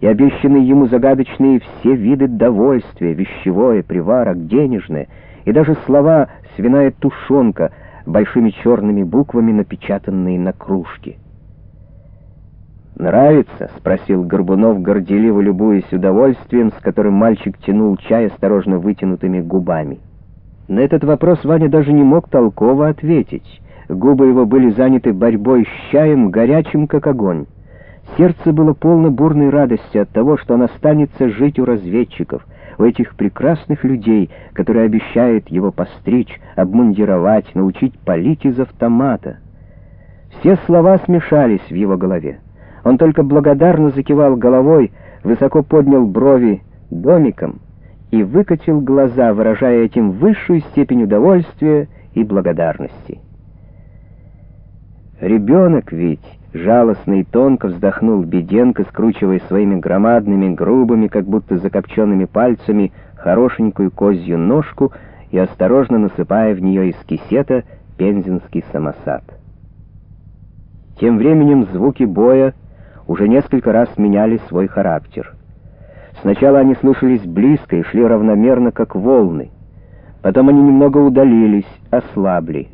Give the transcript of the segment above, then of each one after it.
и обещанные ему загадочные все виды довольствия, вещевое, приварок, денежное, и даже слова «свиная тушенка» большими черными буквами, напечатанные на кружке. «Нравится?» — спросил Горбунов, горделиво любуясь удовольствием, с которым мальчик тянул чай осторожно вытянутыми губами. На этот вопрос Ваня даже не мог толково ответить. Губы его были заняты борьбой с чаем, горячим как огонь. Сердце было полно бурной радости от того, что он останется жить у разведчиков, у этих прекрасных людей, которые обещают его постричь, обмундировать, научить палить из автомата. Все слова смешались в его голове. Он только благодарно закивал головой, высоко поднял брови домиком и выкатил глаза, выражая этим высшую степень удовольствия и благодарности. Ребенок ведь, жалостно и тонко вздохнул Беденко, скручивая своими громадными, грубыми, как будто закопченными пальцами, хорошенькую козью ножку и осторожно насыпая в нее из кисета пензенский самосад. Тем временем звуки боя уже несколько раз меняли свой характер. Сначала они слышались близко и шли равномерно, как волны. Потом они немного удалились, ослабли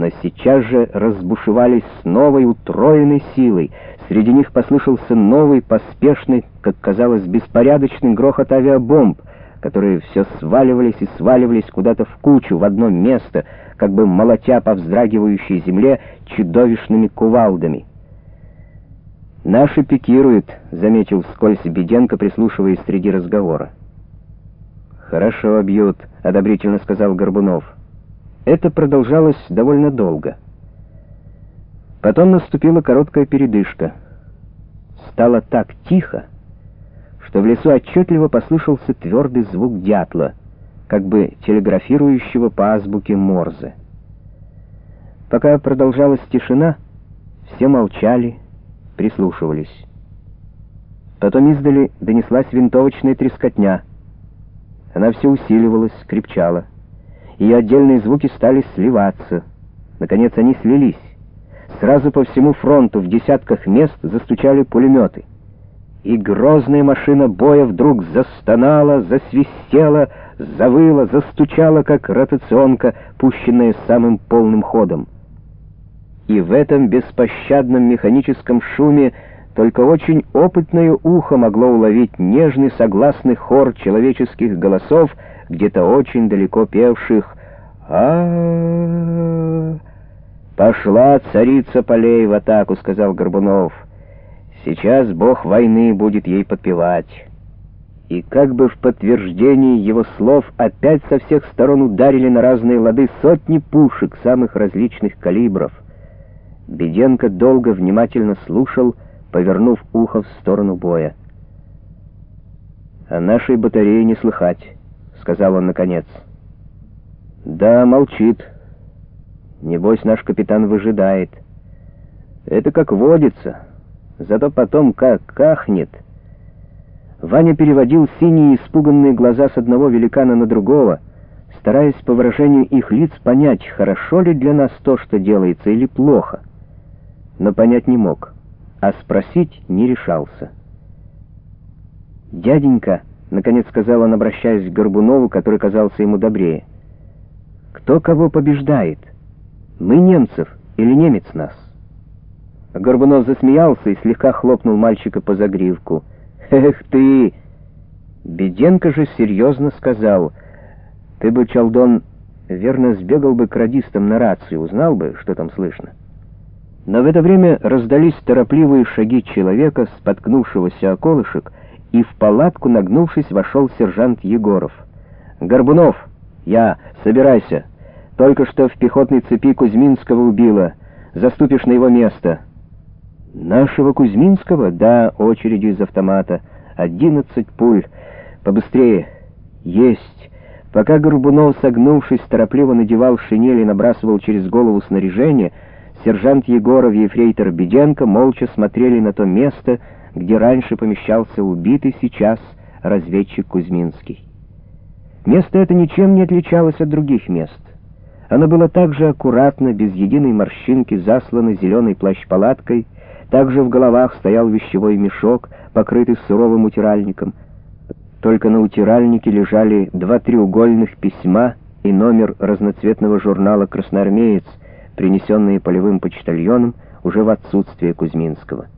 но сейчас же разбушевались с новой утроенной силой. Среди них послышался новый, поспешный, как казалось, беспорядочный грохот авиабомб, которые все сваливались и сваливались куда-то в кучу, в одно место, как бы молотя по вздрагивающей земле чудовищными кувалдами. «Наши пикируют», — заметил вскользь Беденко, прислушиваясь среди разговора. «Хорошо бьют», — одобрительно сказал Горбунов. Это продолжалось довольно долго. Потом наступила короткая передышка. Стало так тихо, что в лесу отчетливо послышался твердый звук дятла, как бы телеграфирующего по азбуке Морзе. Пока продолжалась тишина, все молчали, прислушивались. Потом издали донеслась винтовочная трескотня. Она все усиливалась, крепчала. Ее отдельные звуки стали сливаться. Наконец они слились. Сразу по всему фронту в десятках мест застучали пулеметы. И грозная машина боя вдруг застонала, засвистела, завыла, застучала, как ротационка, пущенная самым полным ходом. И в этом беспощадном механическом шуме только очень опытное ухо могло уловить нежный согласный хор человеческих голосов, где-то очень далеко певших а, «Пошла царица полей в атаку», — сказал Горбунов. «Сейчас бог войны будет ей подпевать». И как бы в подтверждении его слов опять со всех сторон ударили на разные лады сотни пушек самых различных калибров. Беденко долго внимательно слушал, повернув ухо в сторону боя. «О нашей батарее не слыхать», — сказал он наконец. «Да, молчит. Небось, наш капитан выжидает. Это как водится. Зато потом как кахнет». Ваня переводил синие испуганные глаза с одного великана на другого, стараясь по выражению их лиц понять, хорошо ли для нас то, что делается, или плохо. Но понять не мог, а спросить не решался. «Дяденька», — наконец сказал он, обращаясь к Горбунову, который казался ему добрее, — кто кого побеждает? Мы немцев или немец нас? Горбунов засмеялся и слегка хлопнул мальчика по загривку. «Эх ты!» Беденко же серьезно сказал, «Ты бы, Чалдон, верно сбегал бы к радистам на рацию, узнал бы, что там слышно». Но в это время раздались торопливые шаги человека, споткнувшегося о колышек, и в палатку, нагнувшись, вошел сержант Егоров. «Горбунов!» «Я! Собирайся! Только что в пехотной цепи Кузьминского убило. Заступишь на его место». «Нашего Кузьминского?» «Да, очередью из автомата. Одиннадцать пуль. Побыстрее!» «Есть!» Пока Горбунов, согнувшись, торопливо надевал шинель и набрасывал через голову снаряжение, сержант Егоров и ефрейтор Беденко молча смотрели на то место, где раньше помещался убитый сейчас разведчик Кузьминский. Место это ничем не отличалось от других мест. Оно было также аккуратно, без единой морщинки, заслано зеленой плащ-палаткой, Также в головах стоял вещевой мешок, покрытый суровым утиральником. Только на утиральнике лежали два треугольных письма и номер разноцветного журнала «Красноармеец», принесенные полевым почтальоном уже в отсутствие Кузьминского.